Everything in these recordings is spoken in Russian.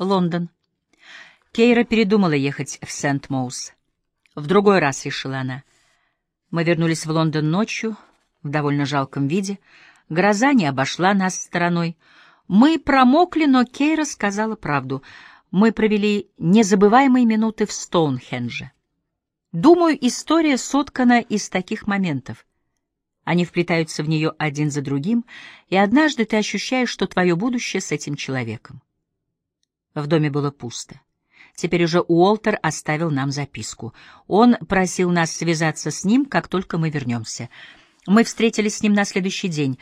Лондон. Кейра передумала ехать в Сент-Моус. В другой раз, решила она. Мы вернулись в Лондон ночью, в довольно жалком виде. Гроза не обошла нас стороной. Мы промокли, но Кейра сказала правду. Мы провели незабываемые минуты в Стоунхендже. Думаю, история соткана из таких моментов. Они вплетаются в нее один за другим, и однажды ты ощущаешь, что твое будущее с этим человеком. В доме было пусто. Теперь уже Уолтер оставил нам записку. Он просил нас связаться с ним, как только мы вернемся. Мы встретились с ним на следующий день.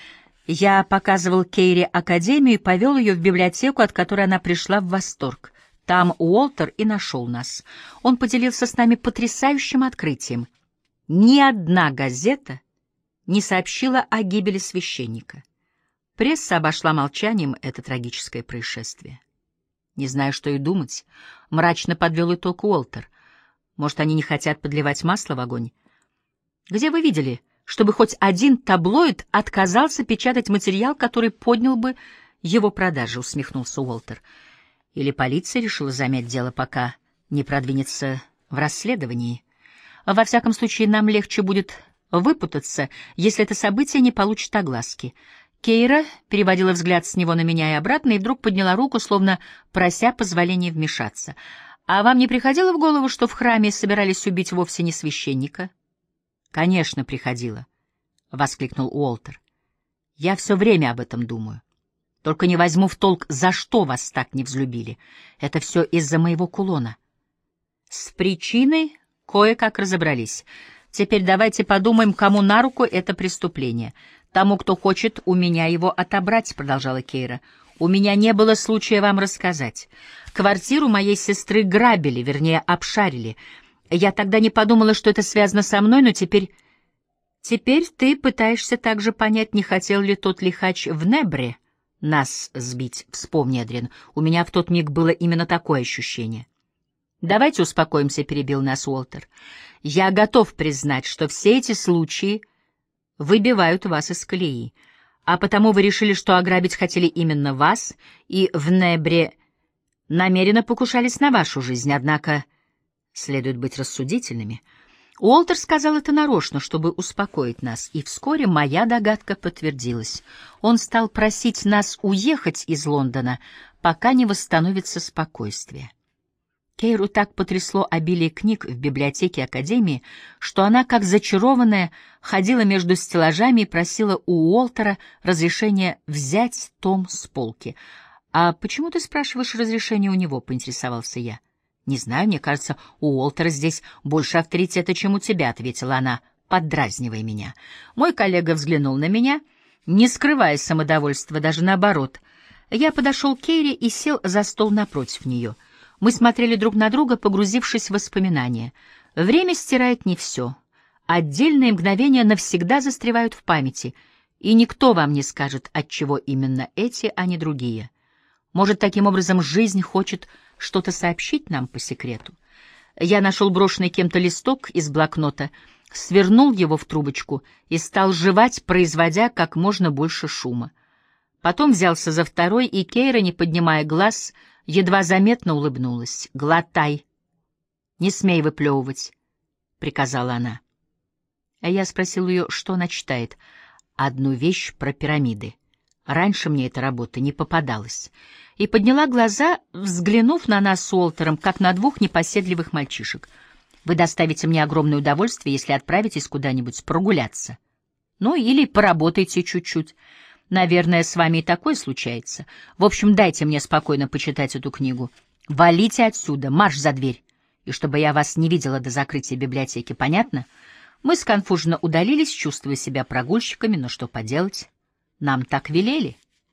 Я показывал Кейре академию и повел ее в библиотеку, от которой она пришла в восторг. Там Уолтер и нашел нас. Он поделился с нами потрясающим открытием. Ни одна газета не сообщила о гибели священника. Пресса обошла молчанием это трагическое происшествие. Не знаю, что и думать. Мрачно подвел итог Уолтер. Может, они не хотят подливать масло в огонь? Где вы видели, чтобы хоть один таблоид отказался печатать материал, который поднял бы его продажи, усмехнулся Уолтер. Или полиция решила замять дело, пока не продвинется в расследовании. Во всяком случае, нам легче будет выпутаться, если это событие не получит огласки. Кейра переводила взгляд с него на меня и обратно, и вдруг подняла руку, словно прося позволения вмешаться. «А вам не приходило в голову, что в храме собирались убить вовсе не священника?» «Конечно, приходило», — воскликнул Уолтер. «Я все время об этом думаю. Только не возьму в толк, за что вас так не взлюбили. Это все из-за моего кулона». С причиной кое-как разобрались. Теперь давайте подумаем, кому на руку это преступление — тому, кто хочет у меня его отобрать, — продолжала Кейра. У меня не было случая вам рассказать. Квартиру моей сестры грабили, вернее, обшарили. Я тогда не подумала, что это связано со мной, но теперь... Теперь ты пытаешься также понять, не хотел ли тот лихач в Небре нас сбить. Вспомни, Адрин, у меня в тот миг было именно такое ощущение. «Давайте успокоимся», — перебил нас Уолтер. «Я готов признать, что все эти случаи выбивают вас из колеи. А потому вы решили, что ограбить хотели именно вас, и в Небре намеренно покушались на вашу жизнь, однако следует быть рассудительными. Уолтер сказал это нарочно, чтобы успокоить нас, и вскоре моя догадка подтвердилась. Он стал просить нас уехать из Лондона, пока не восстановится спокойствие. Кейру так потрясло обилие книг в библиотеке Академии, что она, как зачарованная, ходила между стеллажами и просила у Уолтера разрешения взять том с полки. «А почему ты спрашиваешь разрешение у него?» — поинтересовался я. «Не знаю, мне кажется, у Уолтера здесь больше авторитета, чем у тебя», — ответила она, поддразнивая меня. Мой коллега взглянул на меня, не скрывая самодовольства, даже наоборот. Я подошел к Кейре и сел за стол напротив нее — мы смотрели друг на друга, погрузившись в воспоминания. Время стирает не все. Отдельные мгновения навсегда застревают в памяти, и никто вам не скажет, от чего именно эти, а не другие. Может, таким образом жизнь хочет что-то сообщить нам по секрету? Я нашел брошенный кем-то листок из блокнота, свернул его в трубочку и стал жевать, производя как можно больше шума. Потом взялся за второй, и Кейра, не поднимая глаз, едва заметно улыбнулась. «Глотай! Не смей выплевывать!» — приказала она. А я спросил ее, что она читает. Одну вещь про пирамиды. Раньше мне эта работа не попадалась. И подняла глаза, взглянув на нас с Уолтером, как на двух непоседливых мальчишек. «Вы доставите мне огромное удовольствие, если отправитесь куда-нибудь прогуляться. Ну, или поработайте чуть-чуть». Наверное, с вами и такое случается. В общем, дайте мне спокойно почитать эту книгу. Валите отсюда, марш за дверь. И чтобы я вас не видела до закрытия библиотеки, понятно? Мы сконфуженно удалились, чувствуя себя прогульщиками, но что поделать? Нам так велели.